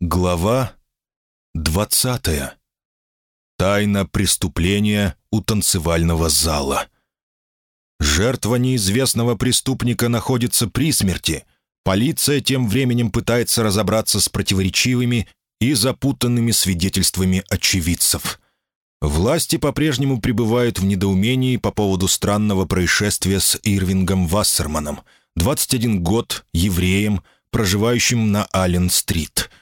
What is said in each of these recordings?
Глава двадцатая. Тайна преступления у танцевального зала. Жертва неизвестного преступника находится при смерти. Полиция тем временем пытается разобраться с противоречивыми и запутанными свидетельствами очевидцев. Власти по-прежнему пребывают в недоумении по поводу странного происшествия с Ирвингом Вассерманом, 21 год, евреем, проживающим на Аллен-стрит –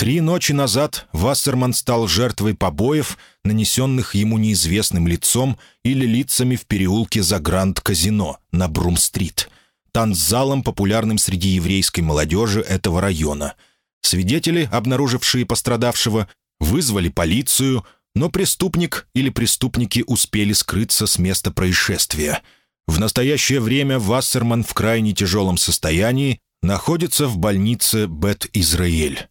Три ночи назад Вассерман стал жертвой побоев, нанесенных ему неизвестным лицом или лицами в переулке за Гранд-казино на Брум-стрит, танцзалом, популярным среди еврейской молодежи этого района. Свидетели, обнаружившие пострадавшего, вызвали полицию, но преступник или преступники успели скрыться с места происшествия. В настоящее время Вассерман в крайне тяжелом состоянии находится в больнице Бет-Израиль.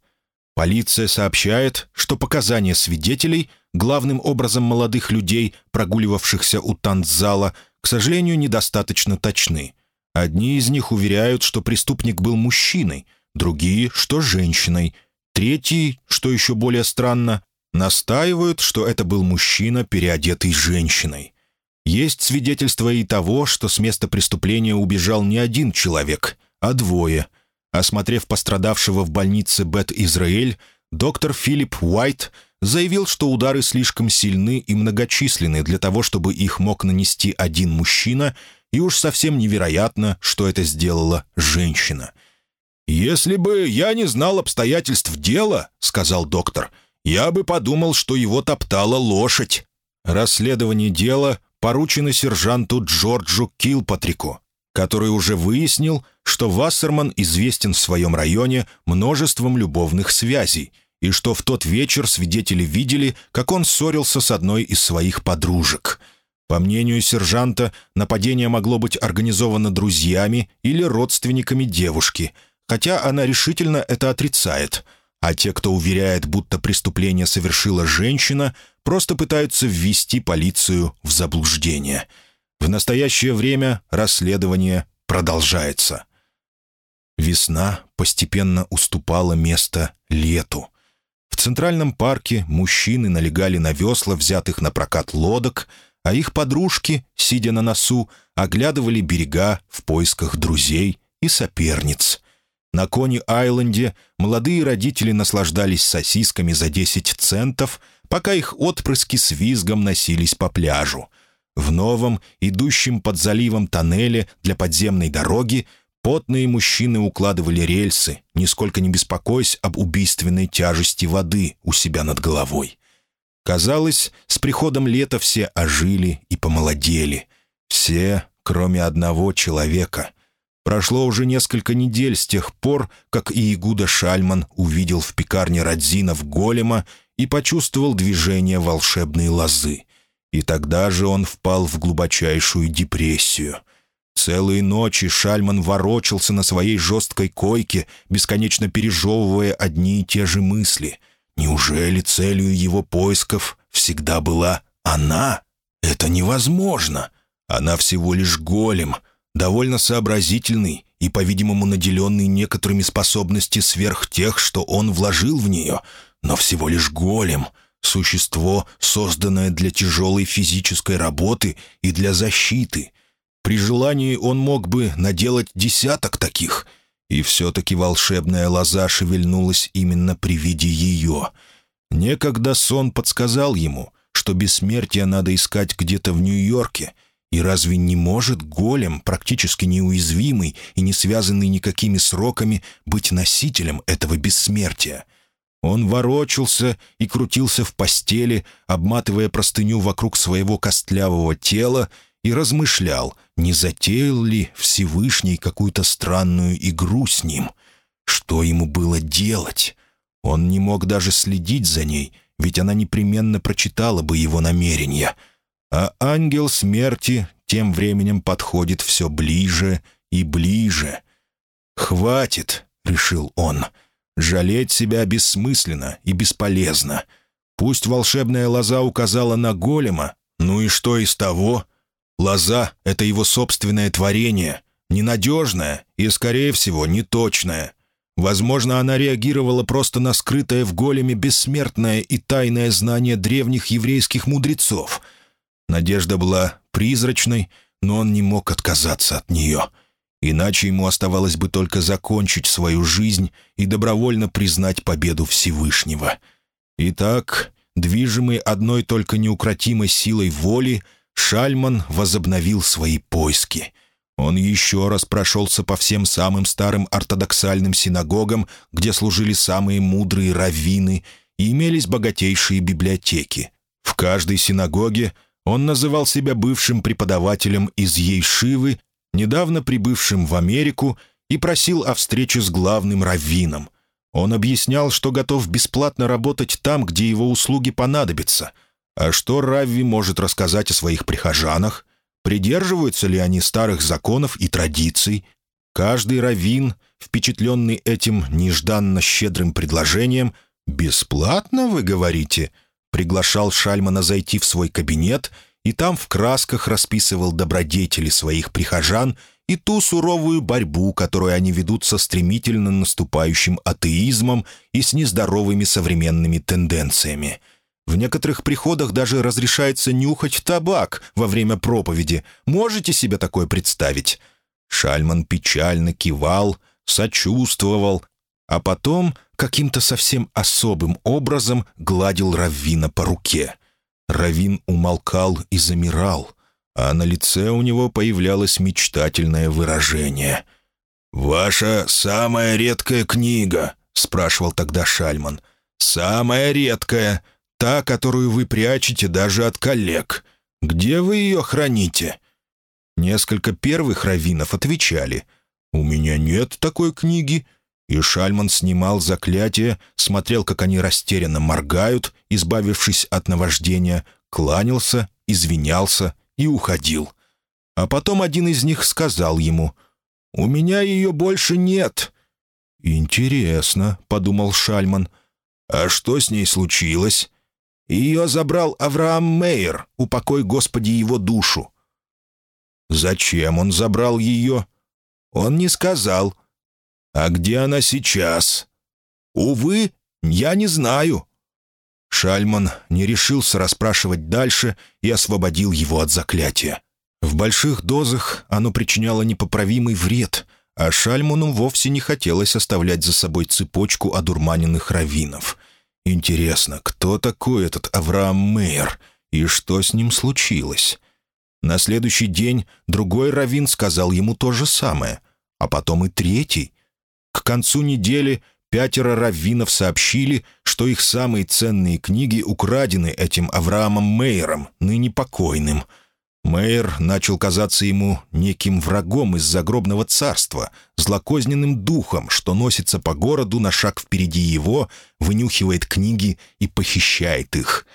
Полиция сообщает, что показания свидетелей, главным образом молодых людей, прогуливавшихся у танцзала, к сожалению, недостаточно точны. Одни из них уверяют, что преступник был мужчиной, другие, что женщиной. Третьи, что еще более странно, настаивают, что это был мужчина, переодетый женщиной. Есть свидетельство и того, что с места преступления убежал не один человек, а двое – Осмотрев пострадавшего в больнице Бет-Израэль, доктор Филипп Уайт заявил, что удары слишком сильны и многочисленны для того, чтобы их мог нанести один мужчина, и уж совсем невероятно, что это сделала женщина. «Если бы я не знал обстоятельств дела, — сказал доктор, — я бы подумал, что его топтала лошадь». Расследование дела поручено сержанту Джорджу Килпатрику, который уже выяснил, что Вассерман известен в своем районе множеством любовных связей, и что в тот вечер свидетели видели, как он ссорился с одной из своих подружек. По мнению сержанта, нападение могло быть организовано друзьями или родственниками девушки, хотя она решительно это отрицает. А те, кто уверяет, будто преступление совершила женщина, просто пытаются ввести полицию в заблуждение – в настоящее время расследование продолжается. Весна постепенно уступала место лету. В Центральном парке мужчины налегали на весла, взятых на прокат лодок, а их подружки, сидя на носу, оглядывали берега в поисках друзей и соперниц. На Кони-Айленде молодые родители наслаждались сосисками за 10 центов, пока их отпрыски с визгом носились по пляжу — в новом, идущем под заливом тоннеле для подземной дороги, потные мужчины укладывали рельсы, нисколько не беспокоясь об убийственной тяжести воды у себя над головой. Казалось, с приходом лета все ожили и помолодели. Все, кроме одного человека. Прошло уже несколько недель с тех пор, как Иегуда Шальман увидел в пекарне Радзинов голема и почувствовал движение волшебной лозы. И тогда же он впал в глубочайшую депрессию. Целые ночи Шальман ворочался на своей жесткой койке, бесконечно пережевывая одни и те же мысли. Неужели целью его поисков всегда была она? Это невозможно. Она всего лишь голем, довольно сообразительный и, по-видимому, наделенный некоторыми способностями сверх тех, что он вложил в нее, но всего лишь голем — Существо, созданное для тяжелой физической работы и для защиты. При желании он мог бы наделать десяток таких. И все-таки волшебная лоза шевельнулась именно при виде ее. Некогда сон подсказал ему, что бессмертие надо искать где-то в Нью-Йорке — и разве не может голем, практически неуязвимый и не связанный никакими сроками, быть носителем этого бессмертия? Он ворочался и крутился в постели, обматывая простыню вокруг своего костлявого тела, и размышлял, не затеял ли Всевышний какую-то странную игру с ним. Что ему было делать? Он не мог даже следить за ней, ведь она непременно прочитала бы его намерения. А ангел смерти тем временем подходит все ближе и ближе. «Хватит», — решил он, — Жалеть себя бессмысленно и бесполезно. Пусть волшебная лоза указала на голема, ну и что из того? Лоза — это его собственное творение, ненадежное и, скорее всего, неточное. Возможно, она реагировала просто на скрытое в големе бессмертное и тайное знание древних еврейских мудрецов. Надежда была призрачной, но он не мог отказаться от нее. Иначе ему оставалось бы только закончить свою жизнь и добровольно признать победу Всевышнего. Итак, движимый одной только неукротимой силой воли, Шальман возобновил свои поиски. Он еще раз прошелся по всем самым старым ортодоксальным синагогам, где служили самые мудрые раввины, и имелись богатейшие библиотеки. В каждой синагоге он называл себя бывшим преподавателем из Ейшивы, недавно прибывшим в Америку, и просил о встрече с главным раввином. Он объяснял, что готов бесплатно работать там, где его услуги понадобятся. А что Равви может рассказать о своих прихожанах? Придерживаются ли они старых законов и традиций? Каждый раввин, впечатленный этим нежданно щедрым предложением, «Бесплатно, вы говорите?» приглашал Шальмана зайти в свой кабинет и там в красках расписывал добродетели своих прихожан и ту суровую борьбу, которую они ведут со стремительно наступающим атеизмом и с нездоровыми современными тенденциями – в некоторых приходах даже разрешается нюхать табак во время проповеди. Можете себе такое представить?» Шальман печально кивал, сочувствовал, а потом каким-то совсем особым образом гладил Раввина по руке. Равин умолкал и замирал, а на лице у него появлялось мечтательное выражение. «Ваша самая редкая книга?» — спрашивал тогда Шальман. «Самая редкая. Та, которую вы прячете даже от коллег. Где вы ее храните?» Несколько первых раввинов отвечали. «У меня нет такой книги». И Шальман снимал заклятие, смотрел, как они растерянно моргают, избавившись от наваждения, кланялся, извинялся и уходил. А потом один из них сказал ему, «У меня ее больше нет». «Интересно», — подумал Шальман, — «а что с ней случилось?» Ее забрал Авраам Мейер, упокой Господи его душу. Зачем он забрал ее? Он не сказал. А где она сейчас? Увы, я не знаю. Шальман не решился расспрашивать дальше и освободил его от заклятия. В больших дозах оно причиняло непоправимый вред, а Шальману вовсе не хотелось оставлять за собой цепочку одурманенных раввинов — Интересно, кто такой этот Авраам Мейер и что с ним случилось? На следующий день другой раввин сказал ему то же самое, а потом и третий. К концу недели пятеро раввинов сообщили, что их самые ценные книги украдены этим Авраамом Мейером, ныне покойным — Мэйр начал казаться ему неким врагом из загробного царства, злокозненным духом, что носится по городу на шаг впереди его, вынюхивает книги и похищает их.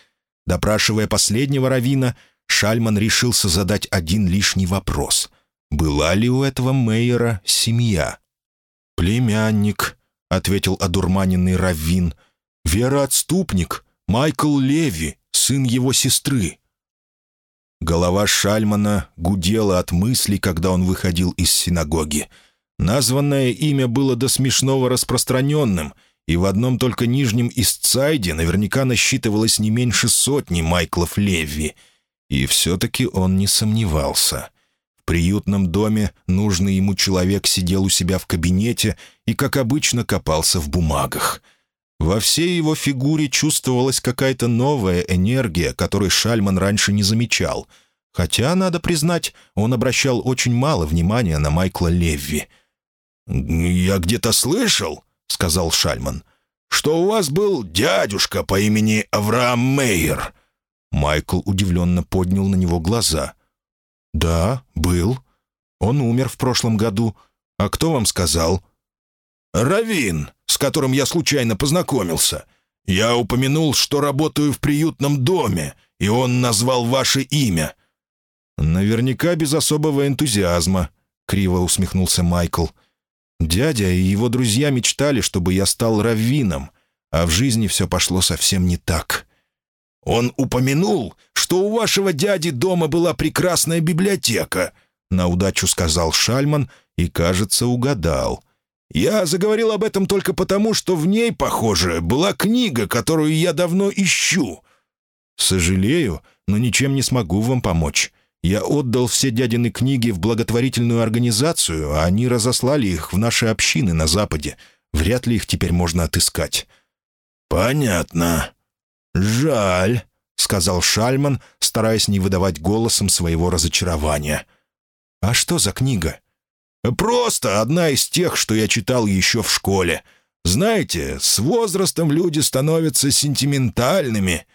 Допрашивая последнего равина, Шальман решился задать один лишний вопрос. Была ли у этого Мейера семья? «Племянник», — ответил одурманенный раввин. «Вероотступник, Майкл Леви, сын его сестры». Голова Шальмана гудела от мыслей, когда он выходил из синагоги. Названное имя было до смешного распространенным, и в одном только нижнем Истсайде наверняка насчитывалось не меньше сотни Майклов Леви. И все-таки он не сомневался. Приютном доме нужный ему человек сидел у себя в кабинете и, как обычно, копался в бумагах. Во всей его фигуре чувствовалась какая-то новая энергия, которой Шальман раньше не замечал. Хотя, надо признать, он обращал очень мало внимания на Майкла Левви. «Я где-то слышал», — сказал Шальман, — «что у вас был дядюшка по имени Авраам Мейер». Майкл удивленно поднял на него глаза. «Да, был. Он умер в прошлом году. А кто вам сказал?» «Равин, с которым я случайно познакомился. Я упомянул, что работаю в приютном доме, и он назвал ваше имя». «Наверняка без особого энтузиазма», — криво усмехнулся Майкл. «Дядя и его друзья мечтали, чтобы я стал раввином, а в жизни все пошло совсем не так». «Он упомянул, что у вашего дяди дома была прекрасная библиотека», — на удачу сказал Шальман и, кажется, угадал. Я заговорил об этом только потому, что в ней, похоже, была книга, которую я давно ищу». «Сожалею, но ничем не смогу вам помочь. Я отдал все дядины книги в благотворительную организацию, а они разослали их в наши общины на Западе. Вряд ли их теперь можно отыскать». «Понятно. Жаль», — сказал Шальман, стараясь не выдавать голосом своего разочарования. «А что за книга?» «Просто одна из тех, что я читал еще в школе. Знаете, с возрастом люди становятся сентиментальными».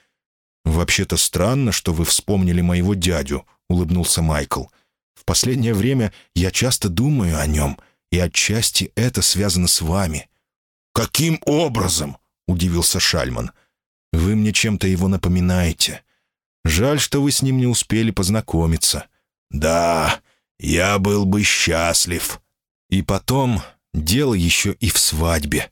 «Вообще-то странно, что вы вспомнили моего дядю», — улыбнулся Майкл. «В последнее время я часто думаю о нем, и отчасти это связано с вами». «Каким образом?» — удивился Шальман. «Вы мне чем-то его напоминаете. Жаль, что вы с ним не успели познакомиться». «Да, я был бы счастлив». И потом, дело еще и в свадьбе.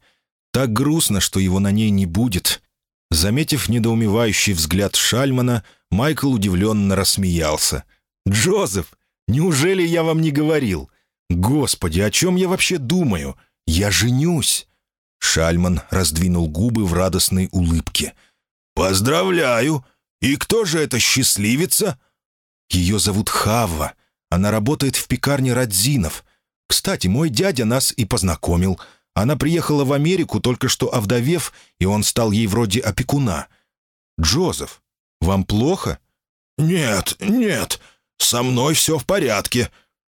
Так грустно, что его на ней не будет. Заметив недоумевающий взгляд Шальмана, Майкл удивленно рассмеялся. «Джозеф, неужели я вам не говорил? Господи, о чем я вообще думаю? Я женюсь!» Шальман раздвинул губы в радостной улыбке. «Поздравляю! И кто же эта счастливица?» «Ее зовут Хавва. Она работает в пекарне Радзинов. Кстати, мой дядя нас и познакомил. Она приехала в Америку, только что овдовев, и он стал ей вроде опекуна. Джозеф, вам плохо?» «Нет, нет, со мной все в порядке».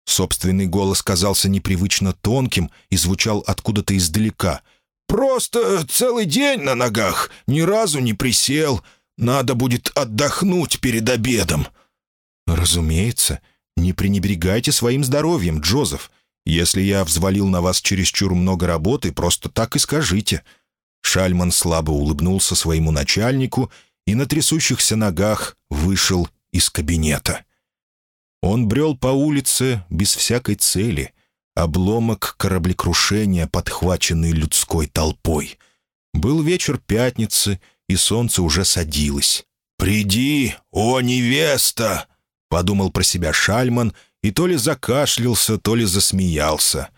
Собственный голос казался непривычно тонким и звучал откуда-то издалека. «Просто целый день на ногах, ни разу не присел. Надо будет отдохнуть перед обедом». «Разумеется. Не пренебрегайте своим здоровьем, Джозеф. Если я взвалил на вас чересчур много работы, просто так и скажите». Шальман слабо улыбнулся своему начальнику и на трясущихся ногах вышел из кабинета. Он брел по улице без всякой цели, обломок кораблекрушения, подхваченный людской толпой. Был вечер пятницы, и солнце уже садилось. «Приди, о невеста!» — подумал про себя Шальман, и то ли закашлялся, то ли засмеялся.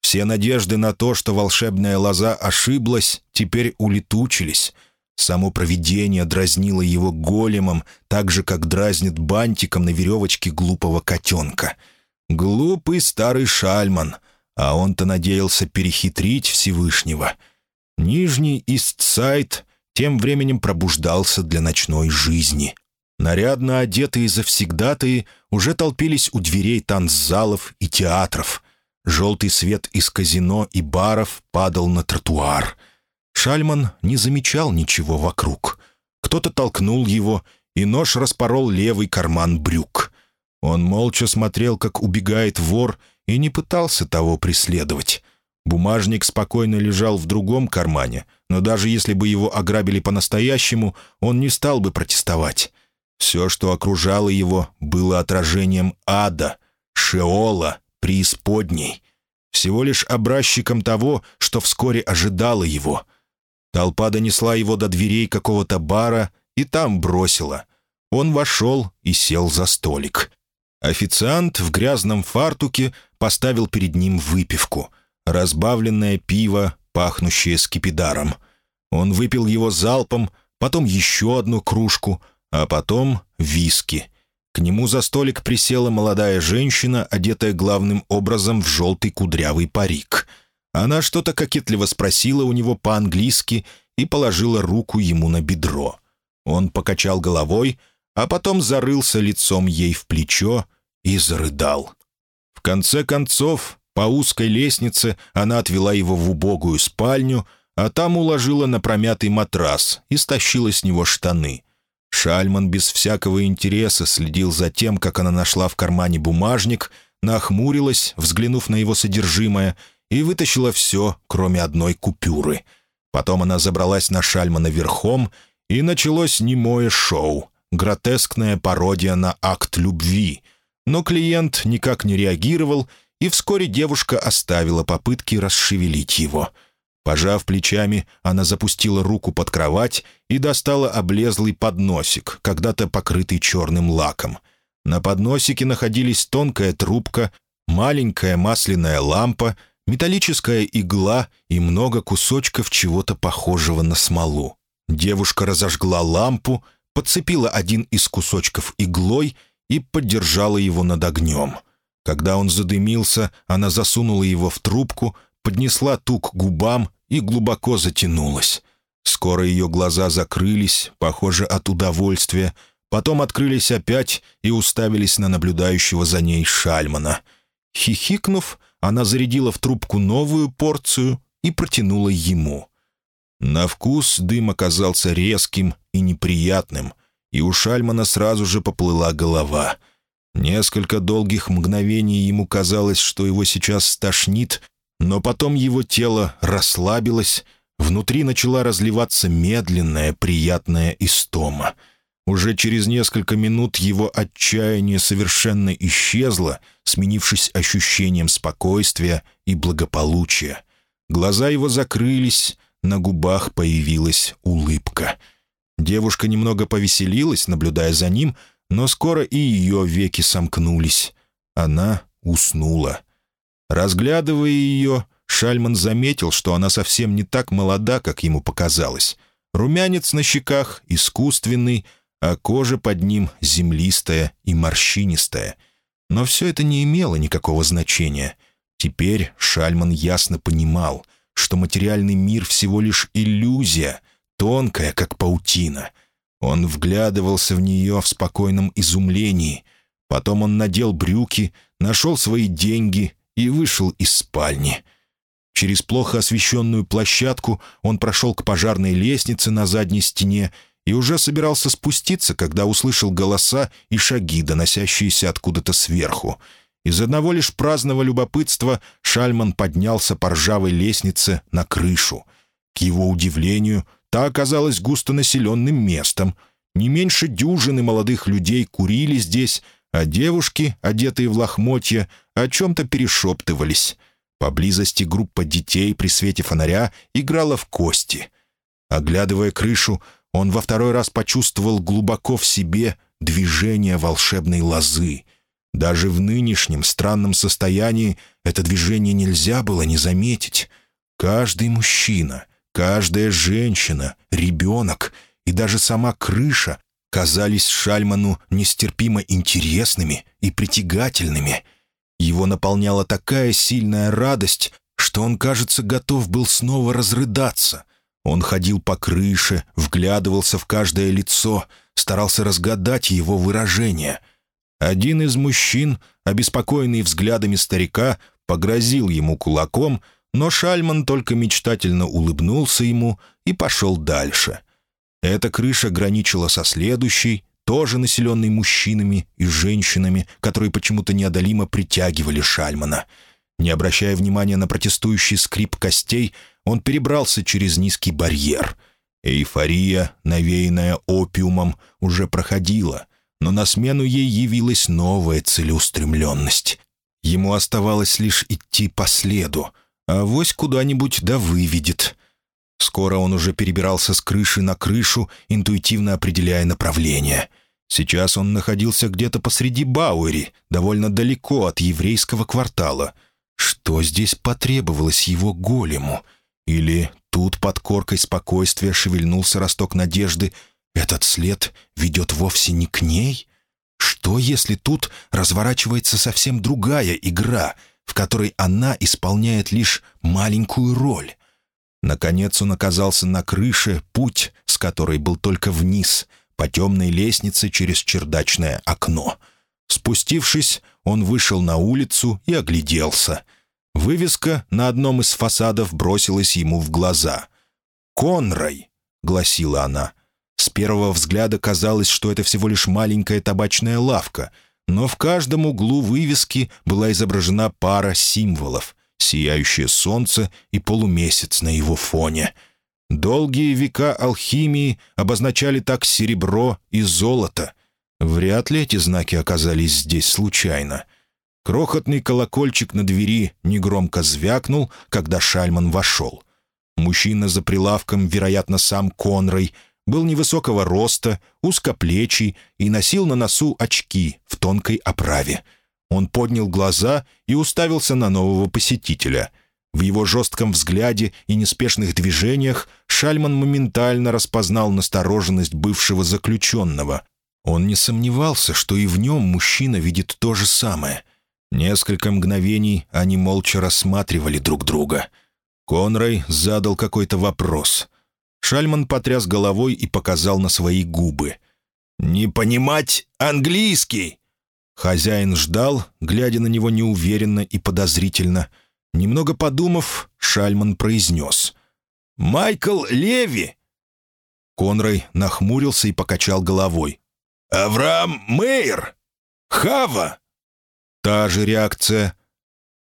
Все надежды на то, что волшебная лоза ошиблась, теперь улетучились — Само провидение дразнило его големом, так же, как дразнит бантиком на веревочке глупого котенка. Глупый старый шальман, а он-то надеялся перехитрить Всевышнего. Нижний Истсайд тем временем пробуждался для ночной жизни. Нарядно одетые завсегдатые уже толпились у дверей танцзалов и театров. Желтый свет из казино и баров падал на тротуар — Шальман не замечал ничего вокруг. Кто-то толкнул его, и нож распорол левый карман брюк. Он молча смотрел, как убегает вор, и не пытался того преследовать. Бумажник спокойно лежал в другом кармане, но даже если бы его ограбили по-настоящему, он не стал бы протестовать. Все, что окружало его, было отражением ада, шеола, преисподней. Всего лишь образчиком того, что вскоре ожидало его — Толпа донесла его до дверей какого-то бара и там бросила. Он вошел и сел за столик. Официант в грязном фартуке поставил перед ним выпивку. Разбавленное пиво, пахнущее скипидаром. Он выпил его залпом, потом еще одну кружку, а потом виски. К нему за столик присела молодая женщина, одетая главным образом в желтый кудрявый парик — она что-то кокетливо спросила у него по-английски и положила руку ему на бедро. Он покачал головой, а потом зарылся лицом ей в плечо и зарыдал. В конце концов, по узкой лестнице она отвела его в убогую спальню, а там уложила на промятый матрас и стащила с него штаны. Шальман без всякого интереса следил за тем, как она нашла в кармане бумажник, нахмурилась, взглянув на его содержимое, и вытащила все, кроме одной купюры. Потом она забралась на Шальмана верхом, и началось немое шоу, гротескная пародия на акт любви. Но клиент никак не реагировал, и вскоре девушка оставила попытки расшевелить его. Пожав плечами, она запустила руку под кровать и достала облезлый подносик, когда-то покрытый черным лаком. На подносике находились тонкая трубка, маленькая масляная лампа — металлическая игла и много кусочков чего-то похожего на смолу. Девушка разожгла лампу, подцепила один из кусочков иглой и поддержала его над огнем. Когда он задымился, она засунула его в трубку, поднесла тук к губам и глубоко затянулась. Скоро ее глаза закрылись, похоже, от удовольствия, потом открылись опять и уставились на наблюдающего за ней Шальмана. Хихикнув, она зарядила в трубку новую порцию и протянула ему. На вкус дым оказался резким и неприятным, и у Шальмана сразу же поплыла голова. Несколько долгих мгновений ему казалось, что его сейчас стошнит, но потом его тело расслабилось, внутри начала разливаться медленная, приятная истома. Уже через несколько минут его отчаяние совершенно исчезло, сменившись ощущением спокойствия и благополучия. Глаза его закрылись, на губах появилась улыбка. Девушка немного повеселилась, наблюдая за ним, но скоро и ее веки сомкнулись. Она уснула. Разглядывая ее, Шальман заметил, что она совсем не так молода, как ему показалось. Румянец на щеках искусственный, а кожа под ним землистая и морщинистая. Но все это не имело никакого значения. Теперь Шальман ясно понимал — что материальный мир всего лишь иллюзия, тонкая, как паутина. Он вглядывался в нее в спокойном изумлении. Потом он надел брюки, нашел свои деньги и вышел из спальни. Через плохо освещенную площадку он прошел к пожарной лестнице на задней стене и уже собирался спуститься, когда услышал голоса и шаги, доносящиеся откуда-то сверху — из одного лишь праздного любопытства Шальман поднялся по ржавой лестнице на крышу. К его удивлению, та оказалась густонаселенным местом. Не меньше дюжины молодых людей курили здесь, а девушки, одетые в лохмотья, о чем-то перешептывались. Поблизости группа детей при свете фонаря играла в кости. Оглядывая крышу, он во второй раз почувствовал глубоко в себе движение волшебной лозы — даже в нынешнем странном состоянии это движение нельзя было не заметить. Каждый мужчина, каждая женщина, ребенок и даже сама крыша казались Шальману нестерпимо интересными и притягательными. Его наполняла такая сильная радость, что он, кажется, готов был снова разрыдаться. Он ходил по крыше, вглядывался в каждое лицо, старался разгадать его выражение — один из мужчин, обеспокоенный взглядами старика, погрозил ему кулаком, но Шальман только мечтательно улыбнулся ему и пошел дальше. Эта крыша граничила со следующей, тоже населенной мужчинами и женщинами, которые почему-то неодолимо притягивали Шальмана. Не обращая внимания на протестующий скрип костей, он перебрался через низкий барьер. Эйфория, навеянная опиумом, уже проходила но на смену ей явилась новая целеустремленность. Ему оставалось лишь идти по следу, а вось куда-нибудь да выведет. Скоро он уже перебирался с крыши на крышу, интуитивно определяя направление. Сейчас он находился где-то посреди Бауэри, довольно далеко от еврейского квартала. Что здесь потребовалось его голему? Или тут под коркой спокойствия шевельнулся росток надежды — этот след ведет вовсе не к ней? Что, если тут разворачивается совсем другая игра, в которой она исполняет лишь маленькую роль? Наконец он оказался на крыше, путь с которой был только вниз, по темной лестнице через чердачное окно. Спустившись, он вышел на улицу и огляделся. Вывеска на одном из фасадов бросилась ему в глаза. «Конрой», — гласила она, с первого взгляда казалось, что это всего лишь маленькая табачная лавка, но в каждом углу вывески была изображена пара символов — сияющее солнце и полумесяц на его фоне. Долгие века алхимии обозначали так серебро и золото. Вряд ли эти знаки оказались здесь случайно. Крохотный колокольчик на двери негромко звякнул, когда Шальман вошел. Мужчина за прилавком, вероятно, сам Конрой — был невысокого роста, узкоплечий и носил на носу очки в тонкой оправе. Он поднял глаза и уставился на нового посетителя. В его жестком взгляде и неспешных движениях Шальман моментально распознал настороженность бывшего заключенного. Он не сомневался, что и в нем мужчина видит то же самое. Несколько мгновений они молча рассматривали друг друга. Конрай задал какой-то вопрос. Шальман потряс головой и показал на свои губы. «Не понимать английский!» Хозяин ждал, глядя на него неуверенно и подозрительно. Немного подумав, Шальман произнес. «Майкл Леви!» Конрай нахмурился и покачал головой. «Авраам Мейер! Хава!» Та же реакция.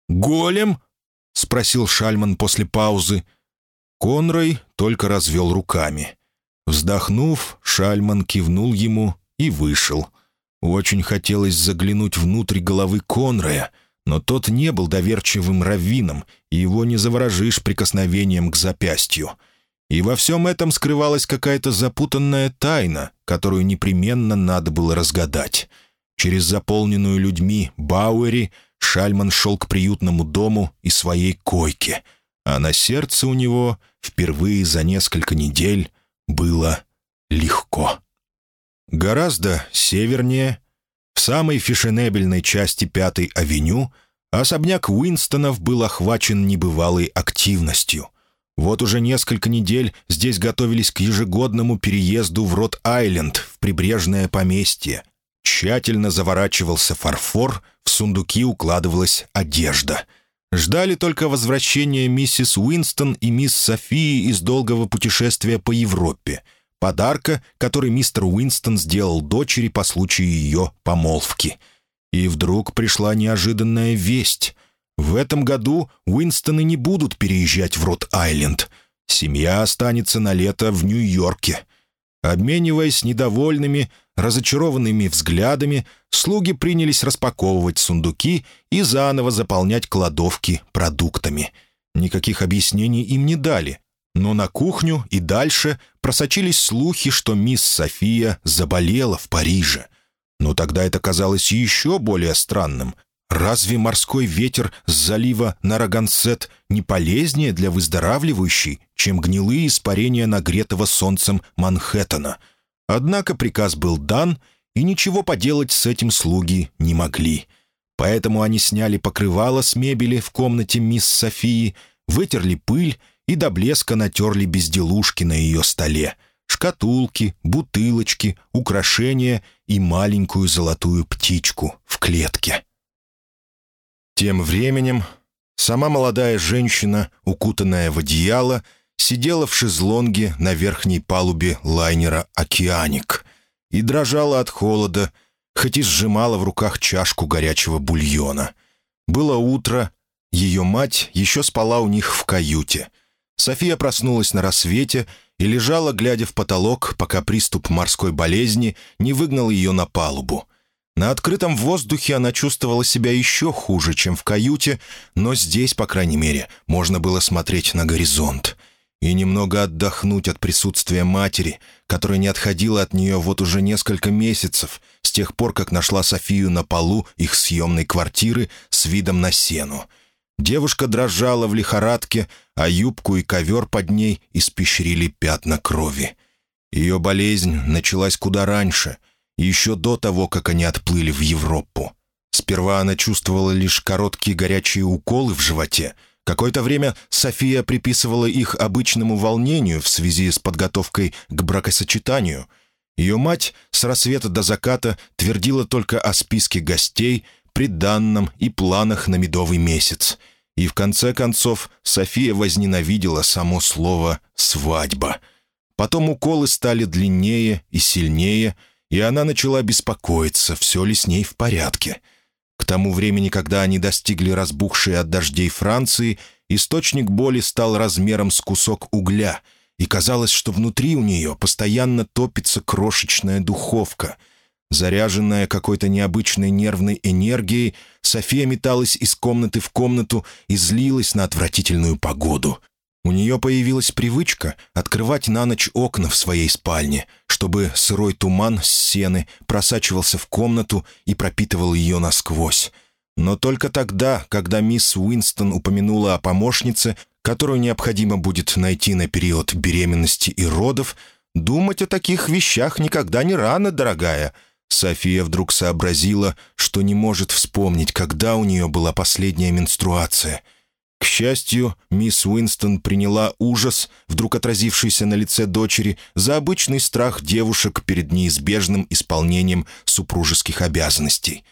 «Голем?» — спросил Шальман после паузы. Конрой только развел руками. Вздохнув, Шальман кивнул ему и вышел. Очень хотелось заглянуть внутрь головы Конрая, но тот не был доверчивым раввином, и его не заворожишь прикосновением к запястью. И во всем этом скрывалась какая-то запутанная тайна, которую непременно надо было разгадать. Через заполненную людьми Бауэри Шальман шел к приютному дому и своей койке, а на сердце у него впервые за несколько недель было легко. Гораздо севернее, в самой фешенебельной части Пятой авеню, особняк Уинстонов был охвачен небывалой активностью. Вот уже несколько недель здесь готовились к ежегодному переезду в Рот-Айленд, в прибрежное поместье. Тщательно заворачивался фарфор, в сундуки укладывалась одежда. Ждали только возвращения миссис Уинстон и мисс Софии из долгого путешествия по Европе — Подарка, который мистер Уинстон сделал дочери по случаю ее помолвки. И вдруг пришла неожиданная весть. В этом году Уинстоны не будут переезжать в Рот-Айленд. Семья останется на лето в Нью-Йорке. Обмениваясь недовольными, разочарованными взглядами, слуги принялись распаковывать сундуки и заново заполнять кладовки продуктами. Никаких объяснений им не дали, но на кухню и дальше просочились слухи, что мисс София заболела в Париже. Но тогда это казалось еще более странным. Разве морской ветер с залива Нарагансет не полезнее для выздоравливающей, чем гнилые испарения нагретого солнцем Манхэттена? Однако приказ был дан, и ничего поделать с этим слуги не могли. Поэтому они сняли покрывало с мебели в комнате мисс Софии, вытерли пыль и до блеска натерли безделушки на ее столе. Шкатулки, бутылочки, украшения и маленькую золотую птичку в клетке. Тем временем сама молодая женщина, укутанная в одеяло, сидела в шезлонге на верхней палубе лайнера «Океаник» и дрожала от холода, хоть и сжимала в руках чашку горячего бульона. Было утро, ее мать еще спала у них в каюте — София проснулась на рассвете и лежала, глядя в потолок, пока приступ морской болезни не выгнал ее на палубу. На открытом воздухе она чувствовала себя еще хуже, чем в каюте, но здесь, по крайней мере, можно было смотреть на горизонт и немного отдохнуть от присутствия матери, которая не отходила от нее вот уже несколько месяцев, с тех пор, как нашла Софию на полу их съемной квартиры с видом на сену. Девушка дрожала в лихорадке, а юбку и ковер под ней испещрили пятна крови. Ее болезнь началась куда раньше, еще до того, как они отплыли в Европу. Сперва она чувствовала лишь короткие горячие уколы в животе. Какое-то время София приписывала их обычному волнению в связи с подготовкой к бракосочетанию. Ее мать с рассвета до заката твердила только о списке гостей, приданном и планах на медовый месяц. И в конце концов София возненавидела само слово «свадьба». Потом уколы стали длиннее и сильнее, и она начала беспокоиться, все ли с ней в порядке. К тому времени, когда они достигли разбухшей от дождей Франции, источник боли стал размером с кусок угля, и казалось, что внутри у нее постоянно топится крошечная духовка — Заряженная какой-то необычной нервной энергией, София металась из комнаты в комнату и злилась на отвратительную погоду. У нее появилась привычка открывать на ночь окна в своей спальне, чтобы сырой туман с сены просачивался в комнату и пропитывал ее насквозь. Но только тогда, когда мисс Уинстон упомянула о помощнице, которую необходимо будет найти на период беременности и родов, думать о таких вещах никогда не рано, дорогая. София вдруг сообразила, что не может вспомнить, когда у нее была последняя менструация — к счастью, мисс Уинстон приняла ужас, вдруг отразившийся на лице дочери, за обычный страх девушек перед неизбежным исполнением супружеских обязанностей.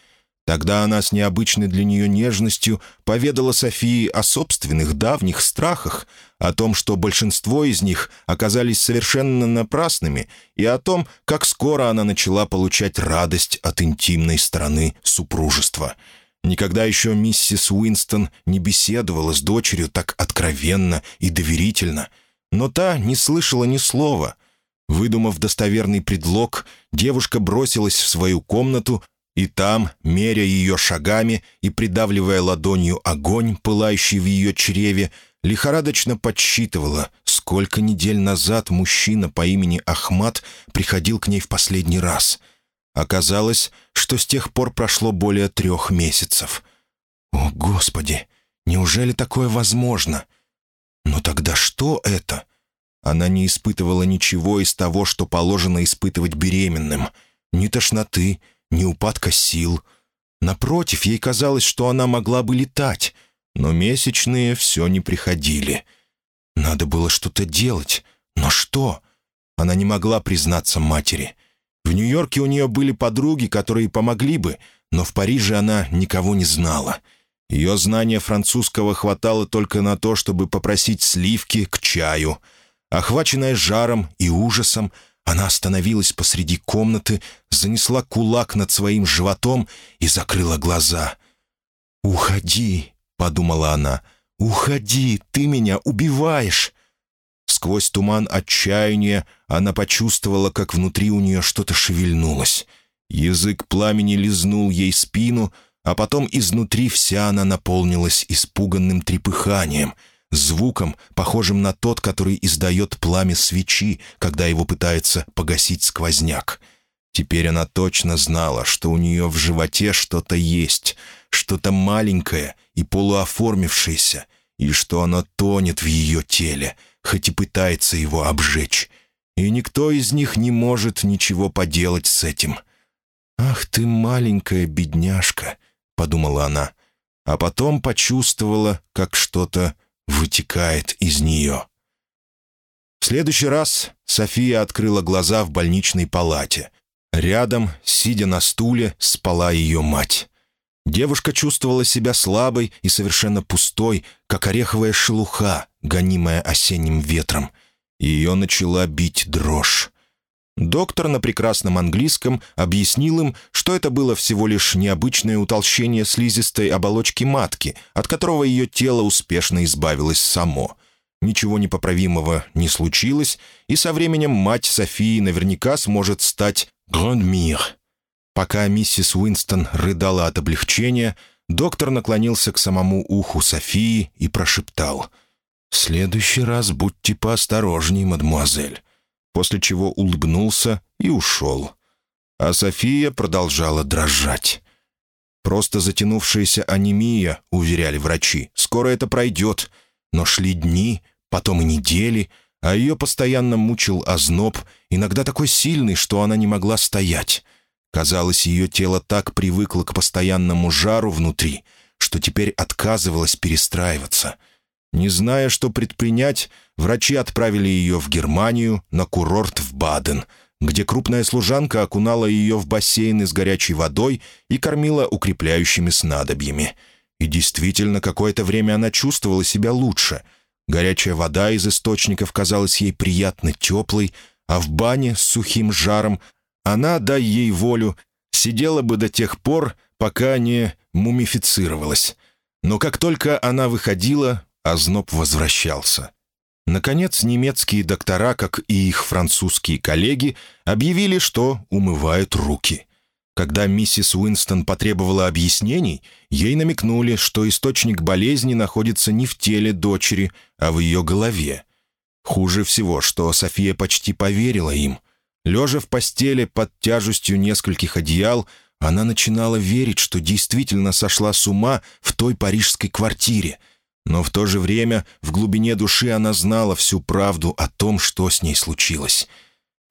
Тогда она с необычной для нее нежностью поведала Софии о собственных давних страхах, о том, что большинство из них оказались совершенно напрасными, и о том, как скоро она начала получать радость от интимной стороны супружества — Никогда еще миссис Уинстон не беседовала с дочерью так откровенно и доверительно, но та не слышала ни слова. Выдумав достоверный предлог, девушка бросилась в свою комнату, и там, меря ее шагами и придавливая ладонью огонь, пылающий в ее чреве, лихорадочно подсчитывала, сколько недель назад мужчина по имени Ахмат приходил к ней в последний раз — Оказалось, что с тех пор прошло более трех месяцев. О, Господи! Неужели такое возможно? Но тогда что это? Она не испытывала ничего из того, что положено испытывать беременным. Ни тошноты, ни упадка сил. Напротив, ей казалось, что она могла бы летать, но месячные все не приходили. Надо было что-то делать. Но что? Она не могла признаться матери. В Нью-Йорке у нее были подруги, которые помогли бы, но в Париже она никого не знала. Ее знания французского хватало только на то, чтобы попросить сливки к чаю. Охваченная жаром и ужасом, она остановилась посреди комнаты, занесла кулак над своим животом и закрыла глаза. «Уходи», — подумала она, — «уходи, ты меня убиваешь». Сквозь туман отчаяния она почувствовала, как внутри у нее что-то шевельнулось. Язык пламени лизнул ей спину, а потом изнутри вся она наполнилась испуганным трепыханием, звуком, похожим на тот, который издает пламя свечи, когда его пытается погасить сквозняк. Теперь она точно знала, что у нее в животе что-то есть, что-то маленькое и полуоформившееся, и что оно тонет в ее теле — хоть и пытается его обжечь. И никто из них не может ничего поделать с этим. «Ах ты, маленькая бедняжка», — подумала она, а потом почувствовала, как что-то вытекает из нее. В следующий раз София открыла глаза в больничной палате. Рядом, сидя на стуле, спала ее мать. Девушка чувствовала себя слабой и совершенно пустой, как ореховая шелуха, гонимая осенним ветром. Ее начала бить дрожь. Доктор на прекрасном английском объяснил им, что это было всего лишь необычное утолщение слизистой оболочки матки, от которого ее тело успешно избавилось само. Ничего непоправимого не случилось, и со временем мать Софии наверняка сможет стать «грандмир», Пока миссис Уинстон рыдала от облегчения, доктор наклонился к самому уху Софии и прошептал «В следующий раз будьте поосторожней, мадемуазель», после чего улыбнулся и ушел. А София продолжала дрожать. Просто затянувшаяся анемия, уверяли врачи, скоро это пройдет. Но шли дни, потом и недели, а ее постоянно мучил озноб, иногда такой сильный, что она не могла стоять. Казалось, ее тело так привыкло к постоянному жару внутри, что теперь отказывалось перестраиваться. Не зная, что предпринять, врачи отправили ее в Германию на курорт в Баден, где крупная служанка окунала ее в бассейны с горячей водой и кормила укрепляющими снадобьями. И действительно, какое-то время она чувствовала себя лучше. Горячая вода из источников казалась ей приятно теплой, а в бане с сухим жаром она, дай ей волю, сидела бы до тех пор, пока не мумифицировалась. Но как только она выходила, озноб возвращался. Наконец, немецкие доктора, как и их французские коллеги, объявили, что умывают руки. Когда миссис Уинстон потребовала объяснений, ей намекнули, что источник болезни находится не в теле дочери, а в ее голове. Хуже всего, что София почти поверила им — Лежа в постели под тяжестью нескольких одеял, она начинала верить, что действительно сошла с ума в той парижской квартире. Но в то же время в глубине души она знала всю правду о том, что с ней случилось.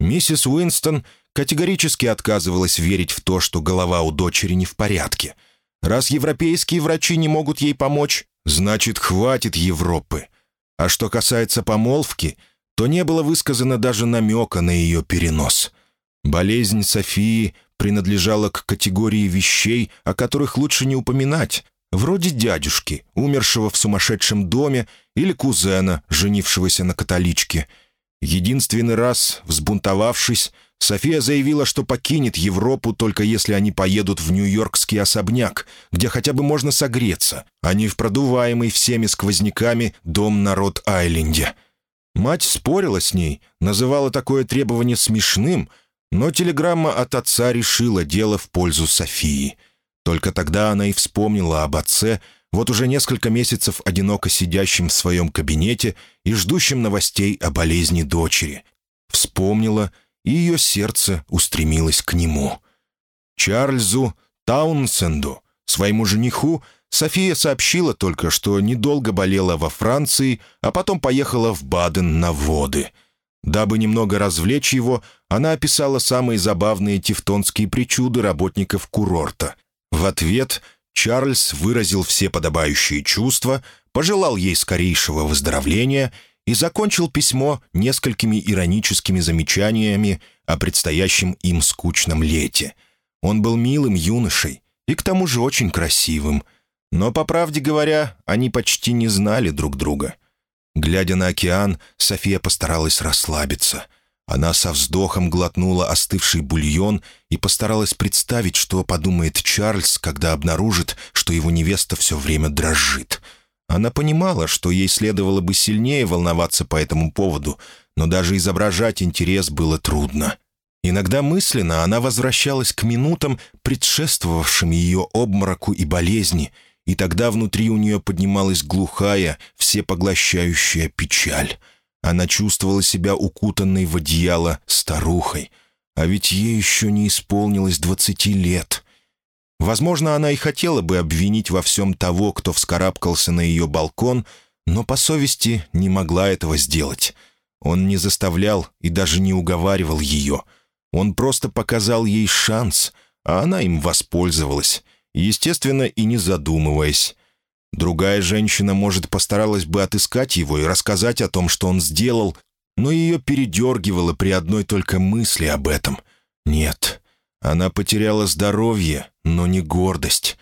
Миссис Уинстон категорически отказывалась верить в то, что голова у дочери не в порядке. Раз европейские врачи не могут ей помочь, значит, хватит Европы. А что касается помолвки, то не было высказано даже намека на ее перенос. Болезнь Софии принадлежала к категории вещей, о которых лучше не упоминать, вроде дядюшки, умершего в сумасшедшем доме, или кузена, женившегося на католичке. Единственный раз, взбунтовавшись, София заявила, что покинет Европу только если они поедут в Нью-Йоркский особняк, где хотя бы можно согреться, а не в продуваемый всеми сквозняками дом на Рот-Айленде. Мать спорила с ней, называла такое требование смешным — но телеграмма от отца решила дело в пользу Софии. Только тогда она и вспомнила об отце, вот уже несколько месяцев одиноко сидящим в своем кабинете и ждущим новостей о болезни дочери. Вспомнила, и ее сердце устремилось к нему. Чарльзу Таунсенду, своему жениху, София сообщила только, что недолго болела во Франции, а потом поехала в Баден на воды — Дабы немного развлечь его, она описала самые забавные тевтонские причуды работников курорта. В ответ Чарльз выразил все подобающие чувства, пожелал ей скорейшего выздоровления и закончил письмо несколькими ироническими замечаниями о предстоящем им скучном лете. Он был милым юношей и к тому же очень красивым, но, по правде говоря, они почти не знали друг друга — Глядя на океан, София постаралась расслабиться. Она со вздохом глотнула остывший бульон и постаралась представить, что подумает Чарльз, когда обнаружит, что его невеста все время дрожит. Она понимала, что ей следовало бы сильнее волноваться по этому поводу, но даже изображать интерес было трудно. Иногда мысленно она возвращалась к минутам, предшествовавшим ее обмороку и болезни — и тогда внутри у нее поднималась глухая, всепоглощающая печаль. Она чувствовала себя укутанной в одеяло старухой, а ведь ей еще не исполнилось двадцати лет. Возможно, она и хотела бы обвинить во всем того, кто вскарабкался на ее балкон, но по совести не могла этого сделать. Он не заставлял и даже не уговаривал ее. Он просто показал ей шанс, а она им воспользовалась естественно, и не задумываясь. Другая женщина, может, постаралась бы отыскать его и рассказать о том, что он сделал, но ее передергивало при одной только мысли об этом. Нет, она потеряла здоровье, но не гордость.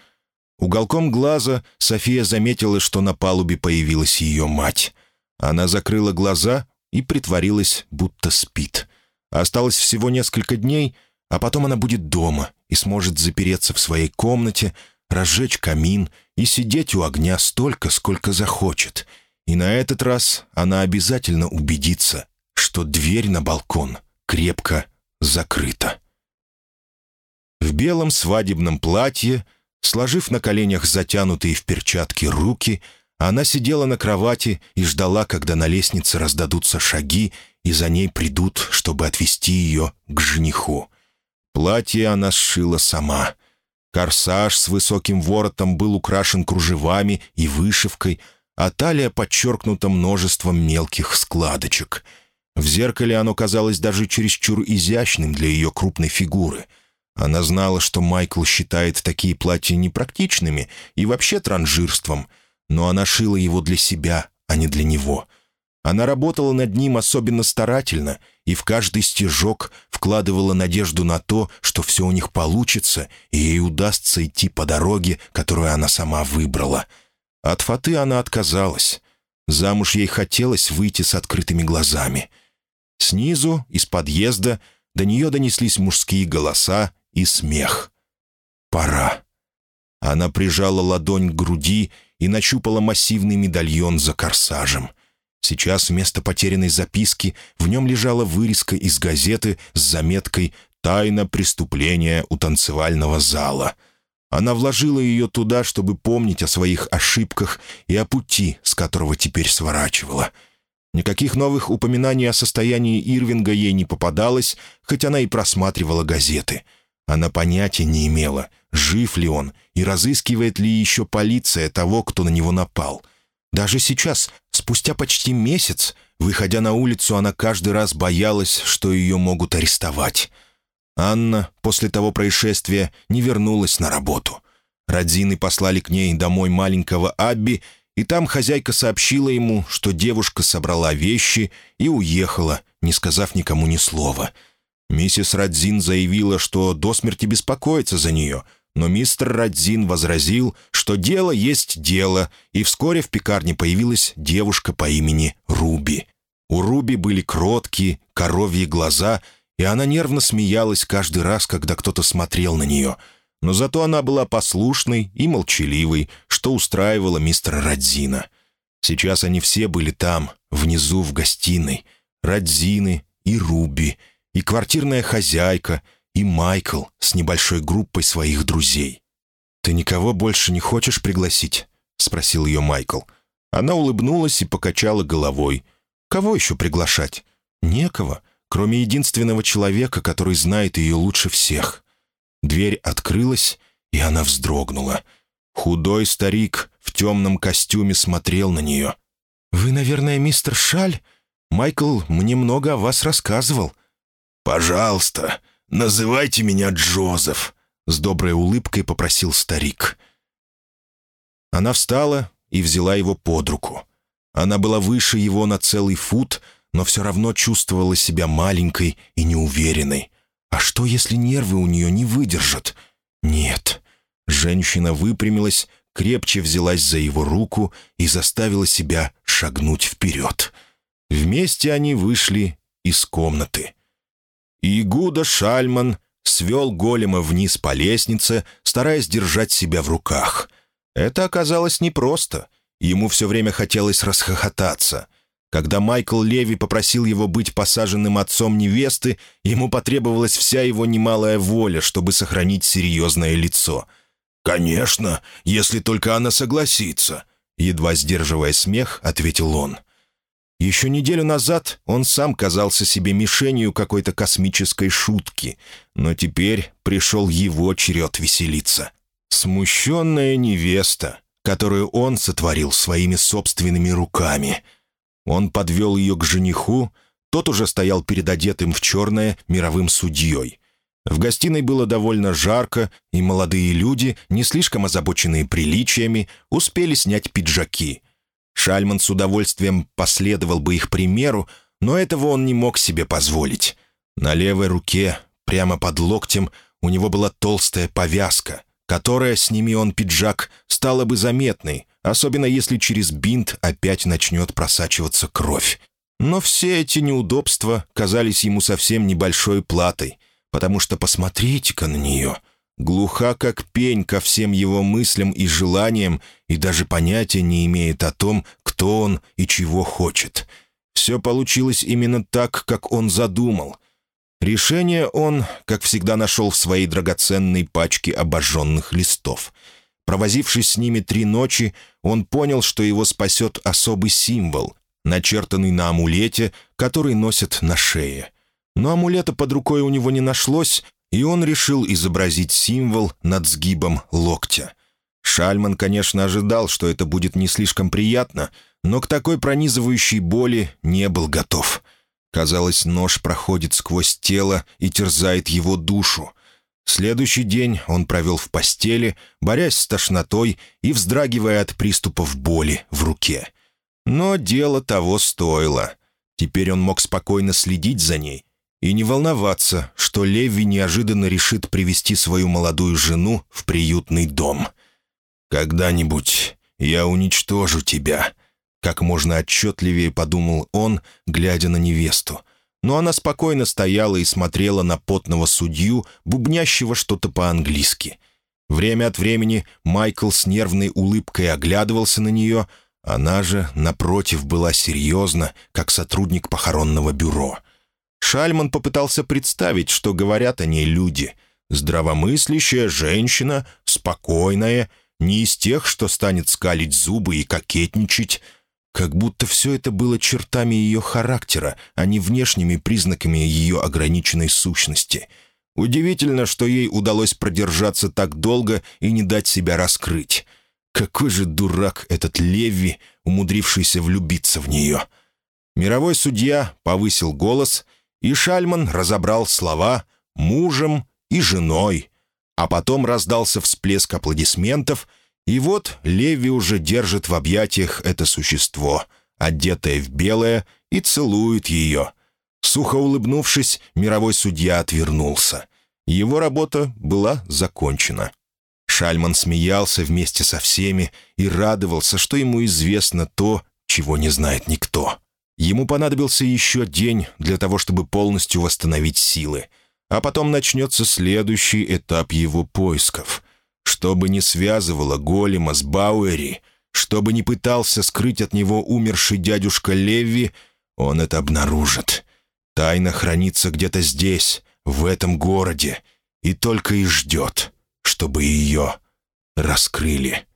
Уголком глаза София заметила, что на палубе появилась ее мать. Она закрыла глаза и притворилась, будто спит. Осталось всего несколько дней — а потом она будет дома и сможет запереться в своей комнате, разжечь камин и сидеть у огня столько, сколько захочет. И на этот раз она обязательно убедится, что дверь на балкон крепко закрыта. В белом свадебном платье, сложив на коленях затянутые в перчатки руки, она сидела на кровати и ждала, когда на лестнице раздадутся шаги, и за ней придут, чтобы отвести ее к жениху. Платье она сшила сама. Корсаж с высоким воротом был украшен кружевами и вышивкой, а талия подчеркнута множеством мелких складочек. В зеркале оно казалось даже чересчур изящным для ее крупной фигуры. Она знала, что Майкл считает такие платья непрактичными и вообще транжирством, но она шила его для себя, а не для него — она работала над ним особенно старательно и в каждый стежок вкладывала надежду на то, что все у них получится, и ей удастся идти по дороге, которую она сама выбрала. От Фаты она отказалась. Замуж ей хотелось выйти с открытыми глазами. Снизу, из подъезда, до нее донеслись мужские голоса и смех. «Пора». Она прижала ладонь к груди и нащупала массивный медальон за корсажем — Сейчас вместо потерянной записки в нем лежала вырезка из газеты с заметкой «Тайна преступления у танцевального зала». Она вложила ее туда, чтобы помнить о своих ошибках и о пути, с которого теперь сворачивала. Никаких новых упоминаний о состоянии Ирвинга ей не попадалось, хоть она и просматривала газеты. Она понятия не имела, жив ли он и разыскивает ли еще полиция того, кто на него напал. Даже сейчас, спустя почти месяц, выходя на улицу, она каждый раз боялась, что ее могут арестовать. Анна после того происшествия не вернулась на работу. Родзины послали к ней домой маленького Абби, и там хозяйка сообщила ему, что девушка собрала вещи и уехала, не сказав никому ни слова. Миссис Радзин заявила, что до смерти беспокоится за нее, но мистер Радзин возразил, что дело есть дело, и вскоре в пекарне появилась девушка по имени Руби. У Руби были кроткие, коровьи глаза, и она нервно смеялась каждый раз, когда кто-то смотрел на нее — но зато она была послушной и молчаливой, что устраивало мистера Радзина. Сейчас они все были там, внизу в гостиной. Радзины и Руби, и квартирная хозяйка, и Майкл с небольшой группой своих друзей. «Ты никого больше не хочешь пригласить?» — спросил ее Майкл. Она улыбнулась и покачала головой. «Кого еще приглашать? Некого, кроме единственного человека, который знает ее лучше всех». Дверь открылась, и она вздрогнула. Худой старик в темном костюме смотрел на нее. «Вы, наверное, мистер Шаль? Майкл мне много о вас рассказывал». «Пожалуйста, называйте меня Джозеф», — с доброй улыбкой попросил старик. Она встала и взяла его под руку. Она была выше его на целый фут, но все равно чувствовала себя маленькой и неуверенной. А что, если нервы у нее не выдержат? Нет. Женщина выпрямилась, крепче взялась за его руку и заставила себя шагнуть вперед. Вместе они вышли из комнаты. Игуда Шальман свел голема вниз по лестнице, стараясь держать себя в руках. Это оказалось непросто. Ему все время хотелось расхохотаться — когда Майкл Леви попросил его быть посаженным отцом невесты, ему потребовалась вся его немалая воля, чтобы сохранить серьезное лицо. «Конечно, если только она согласится», — едва сдерживая смех, ответил он. Еще неделю назад он сам казался себе мишенью какой-то космической шутки, но теперь пришел его черед веселиться. Смущенная невеста, которую он сотворил своими собственными руками — он подвел ее к жениху, тот уже стоял перед одетым в черное мировым судьей. В гостиной было довольно жарко, и молодые люди, не слишком озабоченные приличиями, успели снять пиджаки. Шальман с удовольствием последовал бы их примеру, но этого он не мог себе позволить. На левой руке, прямо под локтем, у него была толстая повязка, которая, сними он пиджак, стала бы заметной, особенно если через бинт опять начнет просачиваться кровь. Но все эти неудобства казались ему совсем небольшой платой, потому что посмотрите-ка на нее. Глуха, как пень ко всем его мыслям и желаниям, и даже понятия не имеет о том, кто он и чего хочет. Все получилось именно так, как он задумал. Решение он, как всегда, нашел в своей драгоценной пачке обожженных листов — Провозившись с ними три ночи, он понял, что его спасет особый символ, начертанный на амулете, который носят на шее. Но амулета под рукой у него не нашлось, и он решил изобразить символ над сгибом локтя. Шальман, конечно, ожидал, что это будет не слишком приятно, но к такой пронизывающей боли не был готов. Казалось, нож проходит сквозь тело и терзает его душу. Следующий день он провел в постели, борясь с тошнотой и вздрагивая от приступов боли в руке. Но дело того стоило. Теперь он мог спокойно следить за ней и не волноваться, что Леви неожиданно решит привести свою молодую жену в приютный дом. «Когда-нибудь я уничтожу тебя», — как можно отчетливее подумал он, глядя на невесту — но она спокойно стояла и смотрела на потного судью, бубнящего что-то по-английски. Время от времени Майкл с нервной улыбкой оглядывался на нее, она же, напротив, была серьезна, как сотрудник похоронного бюро. Шальман попытался представить, что говорят о ней люди. Здравомыслящая женщина, спокойная, не из тех, что станет скалить зубы и кокетничать, как будто все это было чертами ее характера, а не внешними признаками ее ограниченной сущности. Удивительно, что ей удалось продержаться так долго и не дать себя раскрыть. Какой же дурак этот Левви, умудрившийся влюбиться в нее. Мировой судья повысил голос, и Шальман разобрал слова «мужем» и «женой», а потом раздался всплеск аплодисментов, и вот Леви уже держит в объятиях это существо, одетое в белое, и целует ее. Сухо улыбнувшись, мировой судья отвернулся. Его работа была закончена. Шальман смеялся вместе со всеми и радовался, что ему известно то, чего не знает никто. Ему понадобился еще день для того, чтобы полностью восстановить силы. А потом начнется следующий этап его поисков. Что бы ни связывало Голема с Бауэри, что бы ни пытался скрыть от него умерший дядюшка Леви, он это обнаружит. Тайна хранится где-то здесь, в этом городе, и только и ждет, чтобы ее раскрыли.